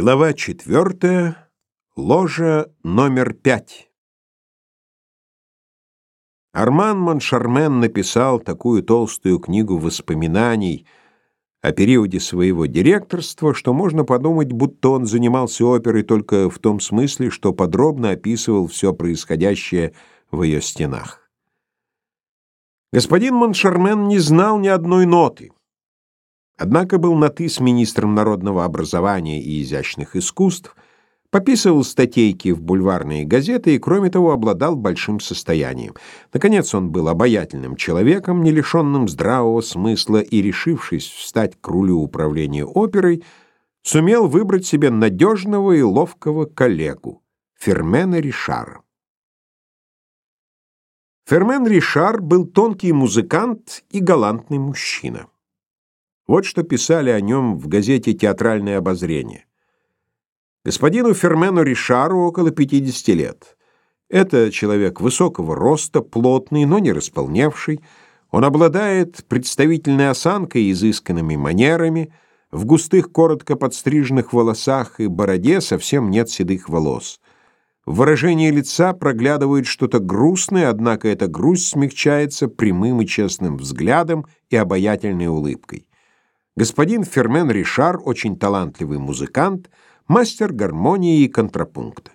Глава четвертая. Ложа номер пять. Арман Моншармен написал такую толстую книгу воспоминаний о периоде своего директорства, что можно подумать, будто он занимался оперой только в том смысле, что подробно описывал все происходящее в ее стенах. Господин Моншармен не знал ни одной ноты. Однако был на «ты» с министром народного образования и изящных искусств, пописывал статейки в бульварные газеты и, кроме того, обладал большим состоянием. Наконец, он был обаятельным человеком, не лишенным здравого смысла и, решившись встать к рулю управления оперой, сумел выбрать себе надежного и ловкого коллегу — Фермена Ришара. Фермен Ришар был тонкий музыкант и галантный мужчина. Вот что писали о нем в газете «Театральное обозрение». Господину Фермену Ришару около 50 лет. Это человек высокого роста, плотный, но не располневший. Он обладает представительной осанкой и изысканными манерами. В густых, коротко подстриженных волосах и бороде совсем нет седых волос. В выражении лица проглядывает что-то грустное, однако эта грусть смягчается прямым и честным взглядом и обаятельной улыбкой. Господин Фермен Ришар очень талантливый музыкант, мастер гармонии и контрапункта.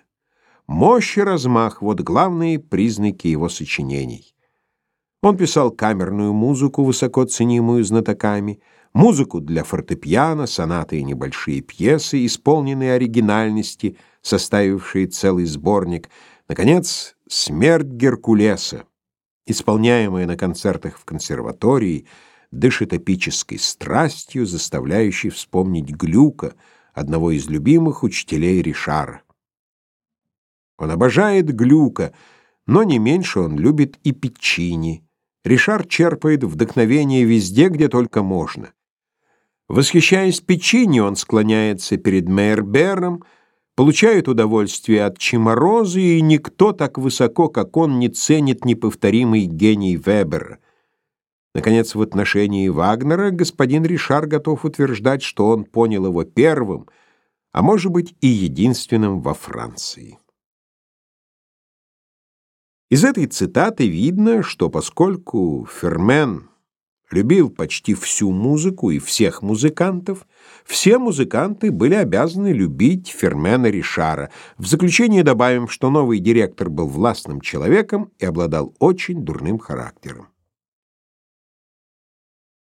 Мощь и размах — вот главные признаки его сочинений. Он писал камерную музыку, высоко ценимую знатоками, музыку для фортепиано, сонаты и небольшие пьесы, исполненные оригинальности, составившие целый сборник, наконец, «Смерть Геркулеса», исполняемая на концертах в консерватории — дышит эпической страстью, заставляющей вспомнить Глюка, одного из любимых учителей Ришара. Он обожает Глюка, но не меньше он любит и Печини. Ришар черпает вдохновение везде, где только можно. Восхищаясь Печини, он склоняется перед Мейербером, получает удовольствие от Чиморозы, и никто так высоко, как он, не ценит неповторимый гений Вебера. Наконец, в отношении Вагнера господин Ришар готов утверждать, что он понял его первым, а может быть и единственным во Франции. Из этой цитаты видно, что поскольку Фермен любил почти всю музыку и всех музыкантов, все музыканты были обязаны любить Фермена Ришара. В заключение добавим, что новый директор был властным человеком и обладал очень дурным характером.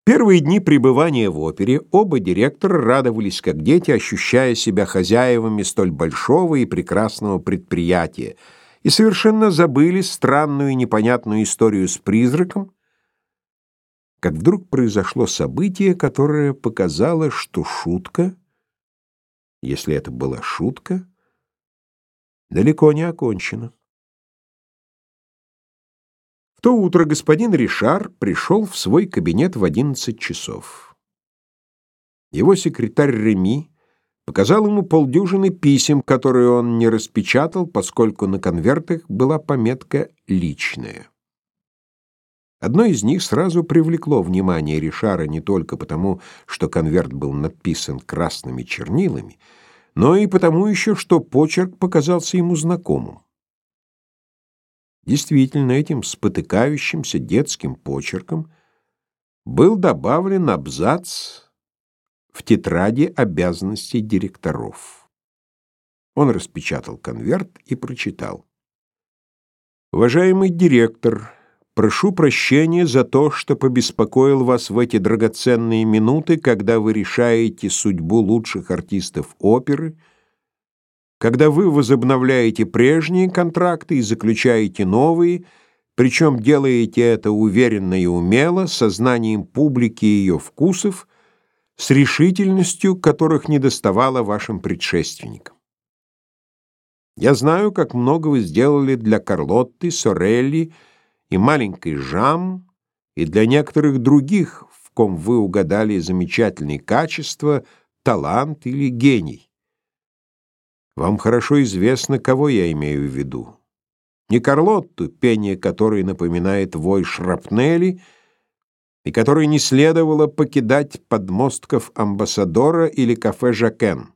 Первые дни пребывания в опере оба директора радовались как дети, ощущая себя хозяевами столь большого и прекрасного предприятия, и совершенно забыли странную и непонятную историю с призраком, как вдруг произошло событие, которое показало, что шутка, если это была шутка, далеко не окончена. В то утро господин Ришар пришел в свой кабинет в одиннадцать часов. Его секретарь Реми показал ему полдюжины писем, которые он не распечатал, поскольку на конвертах была пометка «личная». Одно из них сразу привлекло внимание Ришара не только потому, что конверт был написан красными чернилами, но и потому еще, что почерк показался ему знакомым. Действительно, этим спотыкающимся детским почерком был добавлен абзац в тетради обязанностей директоров. Он распечатал конверт и прочитал. «Уважаемый директор, прошу прощения за то, что побеспокоил вас в эти драгоценные минуты, когда вы решаете судьбу лучших артистов оперы — когда вы возобновляете прежние контракты и заключаете новые, причем делаете это уверенно и умело, сознанием публики и ее вкусов, с решительностью, которых не доставало вашим предшественникам. Я знаю, как много вы сделали для Карлотты, Сорелли и маленькой Жам, и для некоторых других, в ком вы угадали замечательные качества, талант или гений. Вам хорошо известно, кого я имею в виду. Не Карлотту, пение которой напоминает вой шрапнели, и которой не следовало покидать подмостков Амбассадора или кафе Жакен.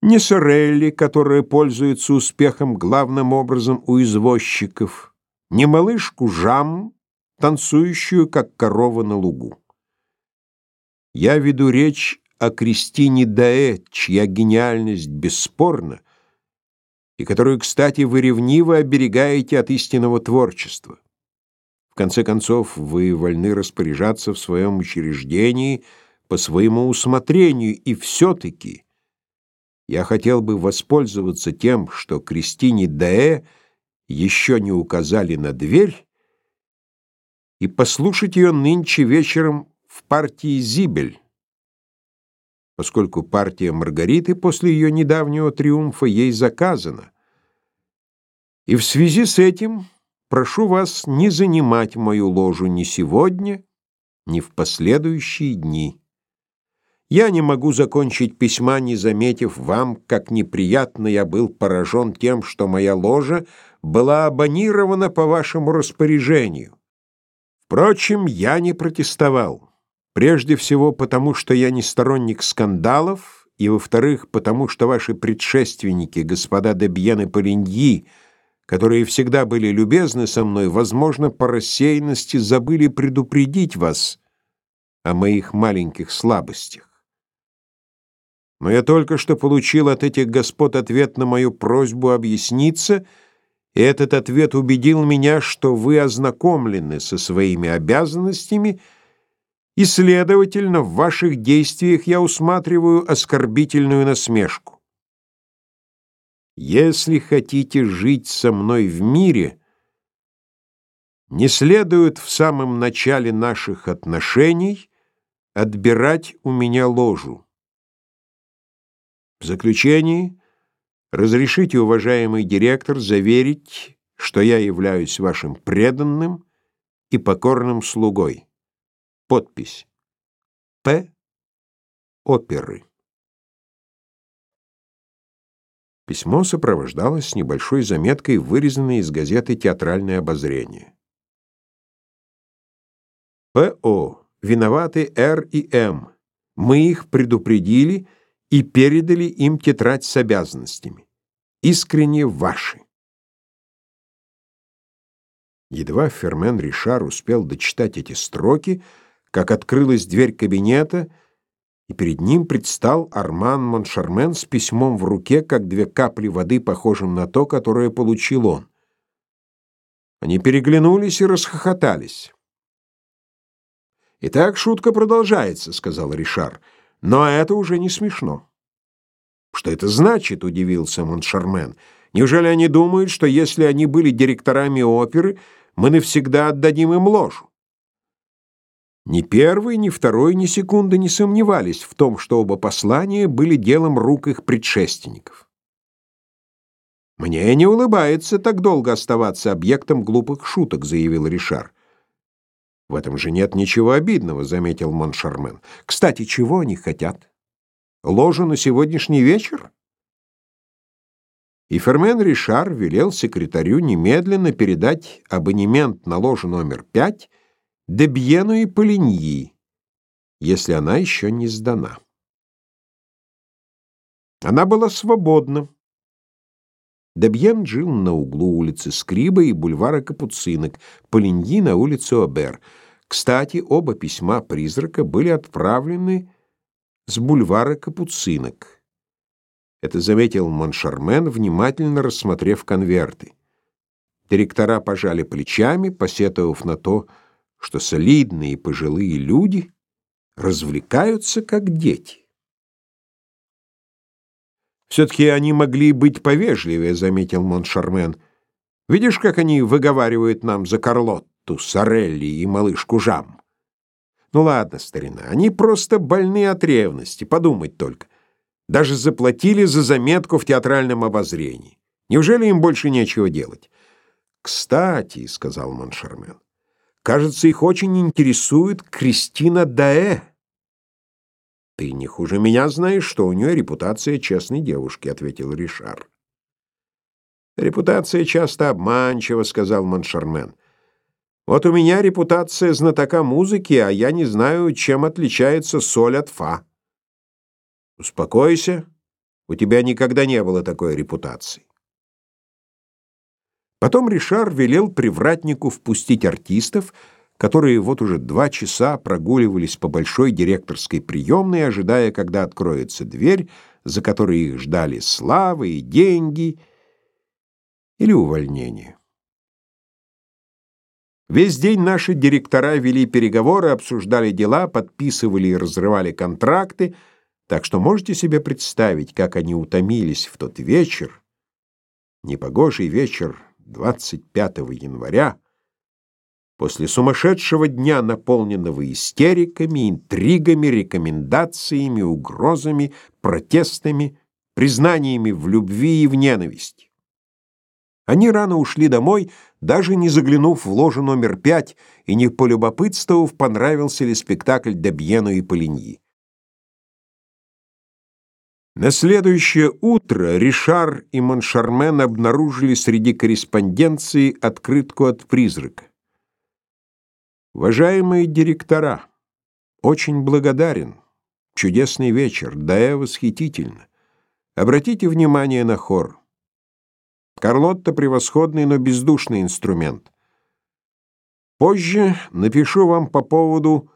ни Сорелли, которая пользуется успехом главным образом у извозчиков, ни малышку Жам, танцующую, как корова на лугу. Я веду речь о Кристине Даэ, чья гениальность бесспорна, и которую, кстати, вы ревниво оберегаете от истинного творчества. В конце концов, вы вольны распоряжаться в своем учреждении по своему усмотрению, и все-таки я хотел бы воспользоваться тем, что Кристине Даэ еще не указали на дверь, и послушать ее нынче вечером в партии «Зибель», поскольку партия Маргариты после ее недавнего триумфа ей заказана. И в связи с этим прошу вас не занимать мою ложу ни сегодня, ни в последующие дни. Я не могу закончить письма, не заметив вам, как неприятно я был поражен тем, что моя ложа была абонирована по вашему распоряжению. Впрочем, я не протестовал. Прежде всего потому, что я не сторонник скандалов, и, во-вторых, потому что ваши предшественники, господа Дебьен и Полиньи, которые всегда были любезны со мной, возможно, по рассеянности забыли предупредить вас о моих маленьких слабостях. Но я только что получил от этих господ ответ на мою просьбу объясниться, и этот ответ убедил меня, что вы ознакомлены со своими обязанностями, и, следовательно, в ваших действиях я усматриваю оскорбительную насмешку. Если хотите жить со мной в мире, не следует в самом начале наших отношений отбирать у меня ложу. В заключении разрешите, уважаемый директор, заверить, что я являюсь вашим преданным и покорным слугой. Подпись. П. Оперы. Письмо сопровождалось небольшой заметкой, вырезанной из газеты «Театральное обозрение». П.О. Виноваты Р и М. Мы их предупредили, и передали им тетрадь с обязанностями. Искренне ваши. Едва Фермен Ришар успел дочитать эти строки, как открылась дверь кабинета, и перед ним предстал Арман Моншармен с письмом в руке, как две капли воды, похожим на то, которое получил он. Они переглянулись и расхохотались. «Итак, шутка продолжается», — сказал Ришар. Но это уже не смешно. Что это значит, удивился Моншармен. Неужели они думают, что если они были директорами оперы, мы навсегда отдадим им ложу? Ни первый, ни второй ни секунды не сомневались в том, что оба послания были делом рук их предшественников. «Мне не улыбается так долго оставаться объектом глупых шуток», — заявил Ришар. В этом же нет ничего обидного, заметил Моншармен. Кстати, чего они хотят? Ложу на сегодняшний вечер? И Фермен Ришар велел секретарю немедленно передать абонемент на ложу номер пять Дебьену и Полиньи, если она еще не сдана. Она была свободна. Дебьен жил на углу улицы Скриба и бульвара Капуцинок, Полиньи на улицу Обер. Кстати, оба письма призрака были отправлены с бульвара Капуцинок. Это заметил Моншармен, внимательно рассмотрев конверты. Директора пожали плечами, посетовав на то, что солидные пожилые люди развлекаются как дети. «Все-таки они могли быть повежливее», — заметил Моншармен. «Видишь, как они выговаривают нам за Карлотту, Сорелли и малышку Жам?» «Ну ладно, старина, они просто больны от ревности, подумать только. Даже заплатили за заметку в театральном обозрении. Неужели им больше нечего делать?» «Кстати», — сказал Моншармен, — «кажется, их очень интересует Кристина Даэ». «Ты не хуже меня знаешь, что у нее репутация честной девушки», — ответил Ришар. «Репутация часто обманчива», — сказал Моншармен. «Вот у меня репутация знатока музыки, а я не знаю, чем отличается соль от фа». «Успокойся», У тебя никогда не было такой репутации. Потом Ришар велел привратнику впустить артистов, которые вот уже два часа прогуливались по большой директорской приемной, ожидая, когда откроется дверь, за которой их ждали славы и деньги или увольнение. Весь день наши директора вели переговоры, обсуждали дела, подписывали и разрывали контракты, так что можете себе представить, как они утомились в тот вечер, непогожий вечер 25 января, после сумасшедшего дня, наполненного истериками, интригами, рекомендациями, угрозами, протестами, признаниями в любви и в ненависти. Они рано ушли домой, даже не заглянув в ложу номер пять и не полюбопытствовав, понравился ли спектакль Дебьену и Полиньи. На следующее утро Ришар и Моншармен обнаружили среди корреспонденции открытку от призрака. Уважаемые директора, очень благодарен. Чудесный вечер, да и восхитительно. Обратите внимание на хор. Карлотта превосходный, но бездушный инструмент. Позже напишу вам по поводу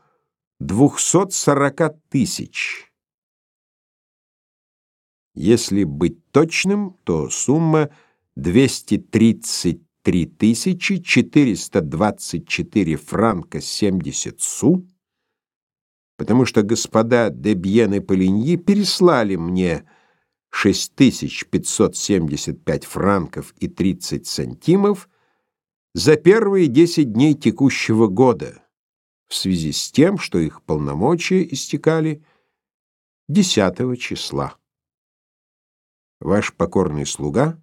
240 тысяч. Если быть точным, то сумма 233 тысячи 424 франка 70 су, потому что господа Дебьен и Полиньи переслали мне 6575 франков и 30 сантимов за первые 10 дней текущего года в связи с тем, что их полномочия истекали 10 числа. Ваш покорный слуга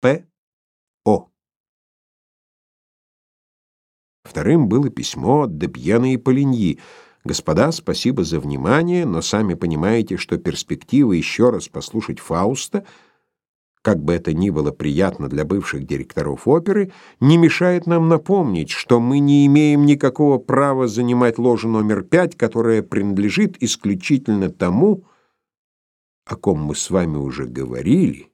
П. О. Вторым было письмо от Депьена и Полиньи, Господа, спасибо за внимание, но сами понимаете, что перспектива еще раз послушать Фауста, как бы это ни было приятно для бывших директоров оперы, не мешает нам напомнить, что мы не имеем никакого права занимать ложу номер пять, которая принадлежит исключительно тому, о ком мы с вами уже говорили.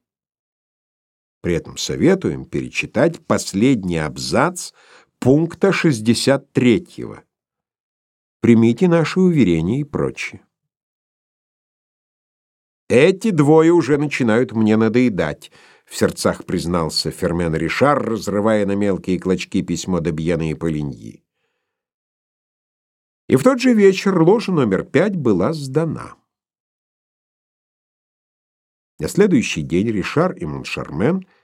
При этом советуем перечитать последний абзац пункта 63 Примите наши уверения и прочее. Эти двое уже начинают мне надоедать, в сердцах признался Фермен Ришар, разрывая на мелкие клочки письмо Добьена и Полиньи. И в тот же вечер ложа номер пять была сдана. На следующий день Ришар и Моншармен —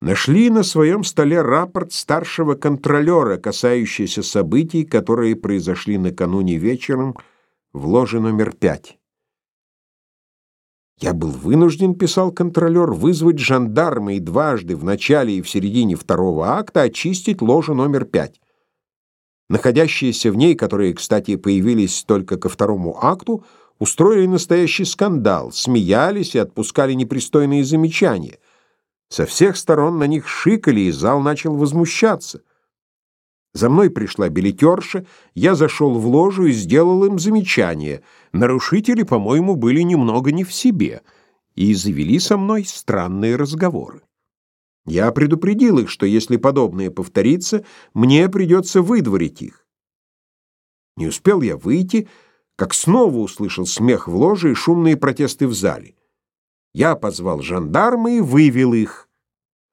нашли на своем столе рапорт старшего контролера, касающийся событий, которые произошли накануне вечером в ложе номер пять. «Я был вынужден, — писал контролер, — вызвать жандарма и дважды в начале и в середине второго акта очистить ложу номер пять. Находящиеся в ней, которые, кстати, появились только ко второму акту, устроили настоящий скандал, смеялись и отпускали непристойные замечания — со всех сторон на них шикали, и зал начал возмущаться. За мной пришла билетерша, я зашел в ложу и сделал им замечание. Нарушители, по-моему, были немного не в себе и завели со мной странные разговоры. Я предупредил их, что если подобное повторится, мне придется выдворить их. Не успел я выйти, как снова услышал смех в ложе и шумные протесты в зале. Я позвал жандарма и вывел их.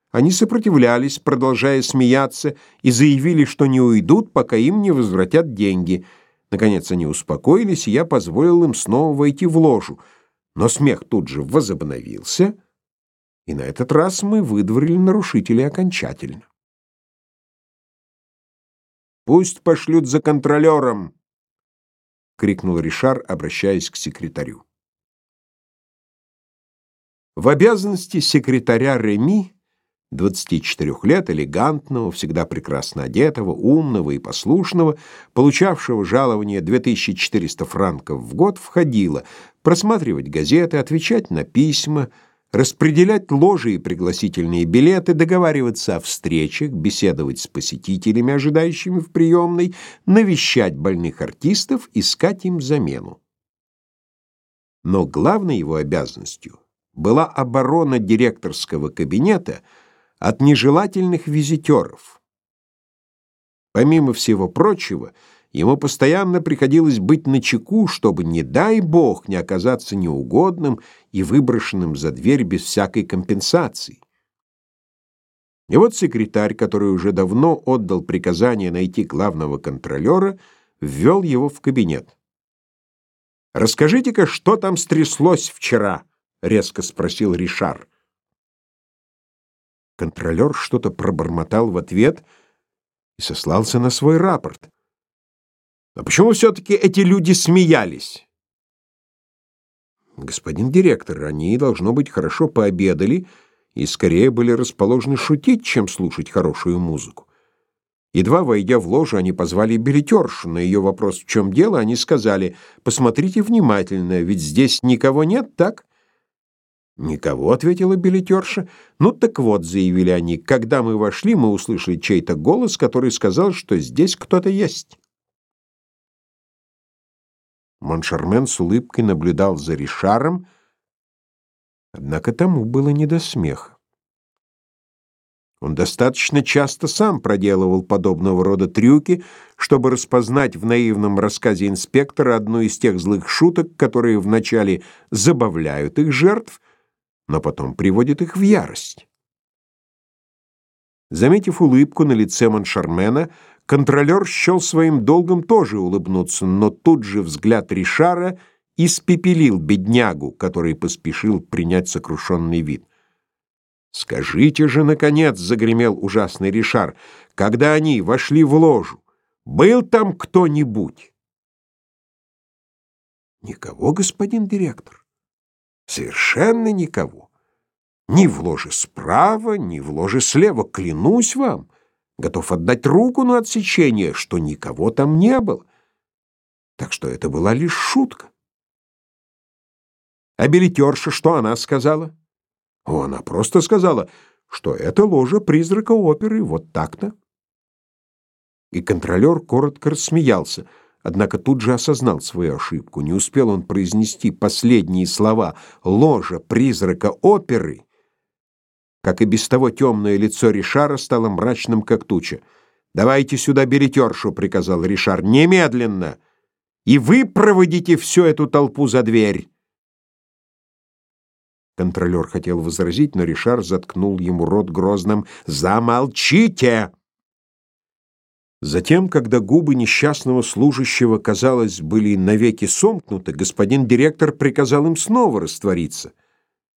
Они сопротивлялись, продолжая смеяться, и заявили, что не уйдут, пока им не возвратят деньги. Наконец они успокоились, и я позволил им снова войти в ложу. Но смех тут же возобновился, и на этот раз мы выдворили нарушителей окончательно. «Пусть пошлют за контролером!» — крикнул Ришар, обращаясь к секретарю. В обязанности секретаря Реми, 24 лет, элегантного, всегда прекрасно одетого, умного и послушного, получавшего жалование 2400 франков в год, входило просматривать газеты, отвечать на письма, распределять ложи и пригласительные билеты, договариваться о встречах, беседовать с посетителями, ожидающими в приемной, навещать больных артистов, искать им замену. Но главной его обязанностью была оборона директорского кабинета от нежелательных визитеров. Помимо всего прочего, ему постоянно приходилось быть начеку, чтобы, не дай бог, не оказаться неугодным и выброшенным за дверь без всякой компенсации. И вот секретарь, который уже давно отдал приказание найти главного контролера, ввел его в кабинет. «Расскажите-ка, что там стряслось вчера?» — резко спросил Ришар. Контролер что-то пробормотал в ответ и сослался на свой рапорт. «А почему все-таки эти люди смеялись?» «Господин директор, они, должно быть, хорошо пообедали», и скорее были расположены шутить, чем слушать хорошую музыку. Едва войдя в ложу, они позвали билетершу. На ее вопрос, в чем дело, они сказали, «Посмотрите внимательно, ведь здесь никого нет, так?» «Никого», — ответила билетерша. «Ну так вот», — заявили они, — «когда мы вошли, мы услышали чей-то голос, который сказал, что здесь кто-то есть». Моншармен с улыбкой наблюдал за Ришаром, Однако тому было не до смеха. Он достаточно часто сам проделывал подобного рода трюки, чтобы распознать в наивном рассказе инспектора одну из тех злых шуток, которые вначале забавляют их жертв, но потом приводят их в ярость. Заметив улыбку на лице Моншармена, контролер счел своим долгом тоже улыбнуться, но тут же взгляд Ришара — испепелил беднягу, который поспешил принять сокрушенный вид. «Скажите же, наконец!» — загремел ужасный Ришар. «Когда они вошли в ложу, был там кто-нибудь?» «Никого, господин директор. Совершенно никого. Ни в ложе справа, ни в ложе слева. Клянусь вам, готов отдать руку на отсечение, что никого там не было. Так что это была лишь шутка. А билетерша, что она сказала? О, она просто сказала, что это ложа призрака оперы, вот так-то. И контролер коротко рассмеялся, однако тут же осознал свою ошибку. Не успел он произнести последние слова «ложа призрака оперы», как и без того темное лицо Ришара стало мрачным, как туча. «Давайте сюда билетершу», — приказал Ришар, — «немедленно! И вы проводите всю эту толпу за дверь!» Контролер хотел возразить, но Ришар заткнул ему рот грозным «Замолчите!». Затем, когда губы несчастного служащего, казалось, были навеки сомкнуты, господин директор приказал им снова раствориться.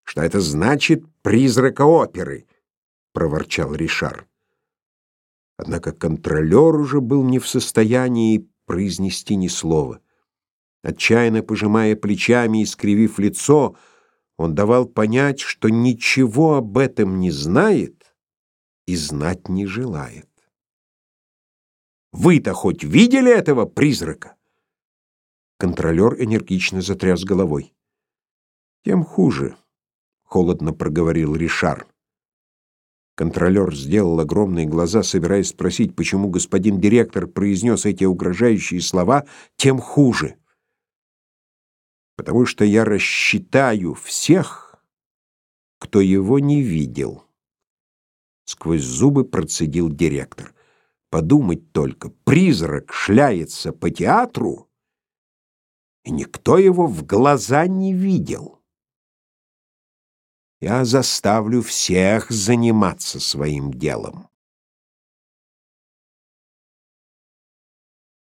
«Что это значит призрака оперы?» — проворчал Ришар. Однако контролер уже был не в состоянии произнести ни слова. Отчаянно пожимая плечами и скривив лицо, — он давал понять, что ничего об этом не знает и знать не желает. Вы-то хоть видели этого призрака? Контролер энергично затряс головой. Тем хуже, холодно проговорил Ришар. Контролер сделал огромные глаза, собираясь спросить, почему господин директор произнес эти угрожающие слова, тем хуже потому что я рассчитаю всех, кто его не видел. Сквозь зубы процедил директор. Подумать только, призрак шляется по театру, и никто его в глаза не видел. Я заставлю всех заниматься своим делом.